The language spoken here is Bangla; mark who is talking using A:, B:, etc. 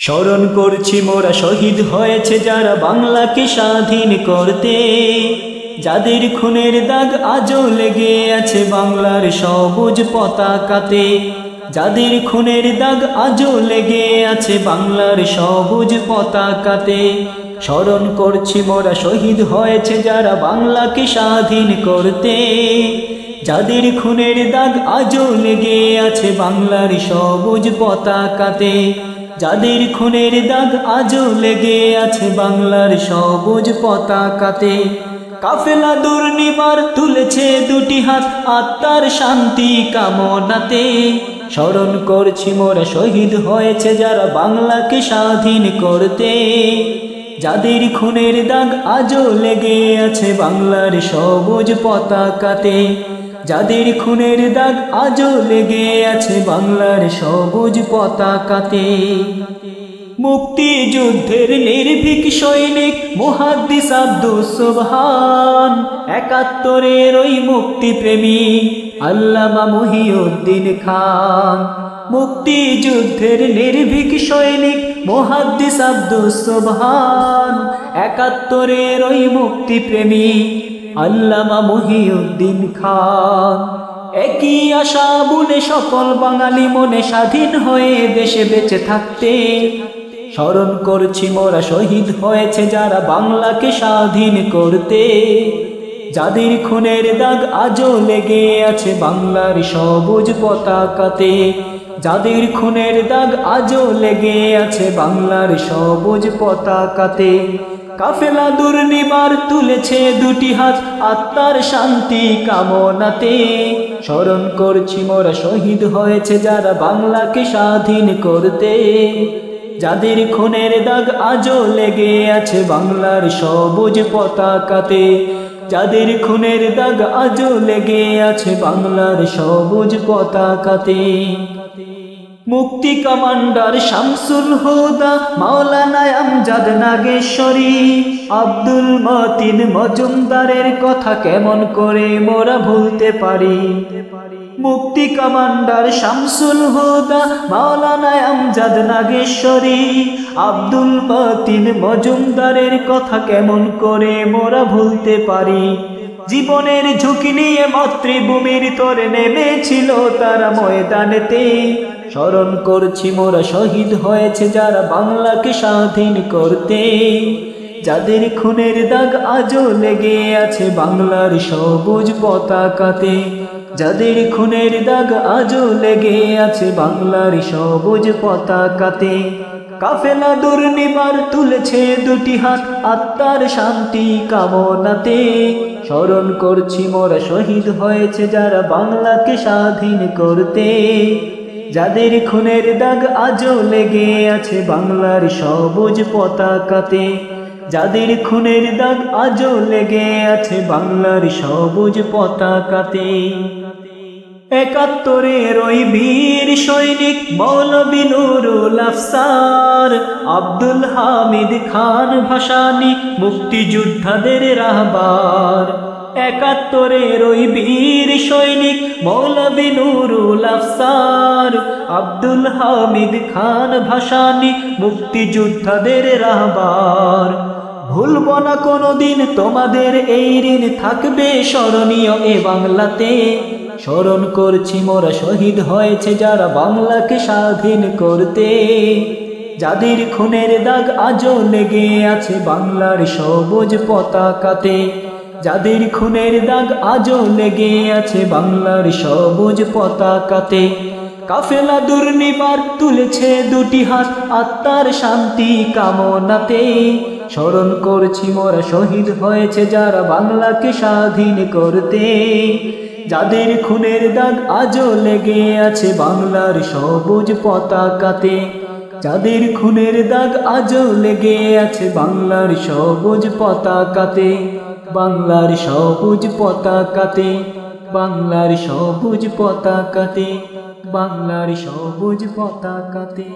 A: স্মরণ করছি মোরা শহীদ হয়েছে যারা বাংলাকে স্বাধীন করতে। যাদের খুনের দাগ আজও লেগে আছে বাংলার সবুজ পতাকাতে। যাদের খুনের দাগ আজও লেগে আছে বাংলার সবুজ পতাকাতে। স্মরণ করছি মোরা শহীদ হয়েছে যারা বাংলাকে স্বাধীন করতে। যাদের খুনের দাগ আজও লেগে আছে বাংলার সবুজ পতাকাতে। যাদের খুনের দাগ আজও লেগে আছে বাংলার সবুজ পতাকাতে। কাফেলা দুর্নিবার তুলেছে দুটি হাত আত্মার শান্তি কামনাতে। স্মরণ করছি মোরা শহীদ হয়েছে যারা বাংলাকে স্বাধীন করতে। যাদের খুনের দাগ আজও লেগে আছে বাংলার সবুজ পতাকাতে। যাদের খুনের দাগ আজও লেগে আছে বাংলার সবুজ পতাকাতে। মুক্তিযুদ্ধের নির্ভীক সৈনিক মুহাদ্দিস আব্দুস একাত্তরের ওই মুক্তিপ্রেমী আল্লামা মহিউদ্দিন খান। মুক্তিযুদ্ধের নির্ভীক সৈনিক মুহাদ্দিস আব্দুস একাত্তরের ওই মুক্তিপ্রেমী আল্লামা মহিউদ্দিন খান। একই আশা বলে সকল বাঙালি মনে স্বাধীন হয়ে দেশে বেঁচে থাকতে। স্মরণ করছি মোরা শহীদ হয়েছে যারা বাংলাকে স্বাধীন করতে। যাদের খুনের দাগ আজও লেগে আছে বাংলার সবুজ পতাকাতে। যাদের খুনের দাগ আজও লেগে আছে বাংলার সবুজ পতাকাতে। কাফেলা দুর্নিবার তুলেছে দুটি হাত, আত্মার শান্তি কামনাতে। স্মরণ করছি মোরা শহীদ হয়েছে যারা বাংলাকে স্বাধীন করতে। যাদের খুনের দাগ আজও লেগে আছে বাংলার সবুজ পতাকাতে। যাদের খুনের দাগ আজও লেগে আছে বাংলার সবুজ পতাকাতে। মুক্তি কমান্ডার শামসুল হুদা, মাওলানা আমজাদ নাগেশ্বরী। আব্দুল মতিন মজুমদারের কথা কেমন করে মোরা ভুলতে পারি? মুক্তি কমান্ডার শামসুল হুদা, মাওলানা আমজাদ নাগেশ্বরী। আব্দুল মতিন মজুমদারের কথা কেমন করে মোরা ভুলতে পারি? জীবনের ঝুঁকি নিয়ে মাতৃভূমির তরে নেমেছিল তারা ময়দানেতে স্মরণ করছি, মোরা শহীদ হয়েছে যারা বাংলাকে স্বাধীন করতে। যাদের খুনের দাগ আজও লেগে আছে বাংলার সবুজ পতাকাতে। যাদের খুনের দাগ আজও লেগে আছে বাংলার সবুজ পতাকাতে। কাফেলা দুর্নিবার তুলেছে দুটি হাত আত্মার শান্তি কামনাতে। স্মরণ করছি, মোরা শহীদ হয়েছে যারা বাংলাকে স্বাধীন করতে। যাদের খুনের দাগ আজও লেগে আছে বাংলার সবুজ পতাকাতে, যাদের খুনের দাগ আজও লেগে আছে বাংলার সবুজ পতাকাতে। একাত্তরের ওই বীর সৈনিক মৌলবী নুরুল আফসার, আব্দুল হামিদ খান ভাসানি মুক্তিযোদ্ধাদের রাহবার। একাত্তরের ওই বীর সৈনিক মৌলবী নুরুল আফসার। আব্দুল হামিদ খান ভাসানি মুক্তিযোদ্ধাদের রাহবার। ভুলব না কোনোদিন তোমাদের এই ঋণ থাকবে স্মরণীয় এ বাংলাতে। স্মরণ করছি মোরা শহীদ হয়েছে যারা বাংলাকে স্বাধীন করতে। যাদের খুনের দাগ আজও লেগে আছে বাংলার সবুজ পতাকাতে। যাদের খুনের দাগ আজও লেগে আছে বাংলার সবুজ পতাকাতে। কাফেলা দুর্নিবার তুলেছে দুটি হাত আত্মার শান্তি কামনাতে। স্মরণ করছি মোরা শহীদ হয়েছে যারা বাংলাকে স্বাধীন করতে। যাদের খুনের দাগ আজও লেগে আছে বাংলার সবুজ পতাকাতে। যাদের খুনের দাগ আজও লেগে আছে বাংলার সবুজ পতাকাতে। বাংলার সবুজ পতাকাতে বাংলার সবুজ পতাকাতে বাংলার সবুজ পতাকাতে।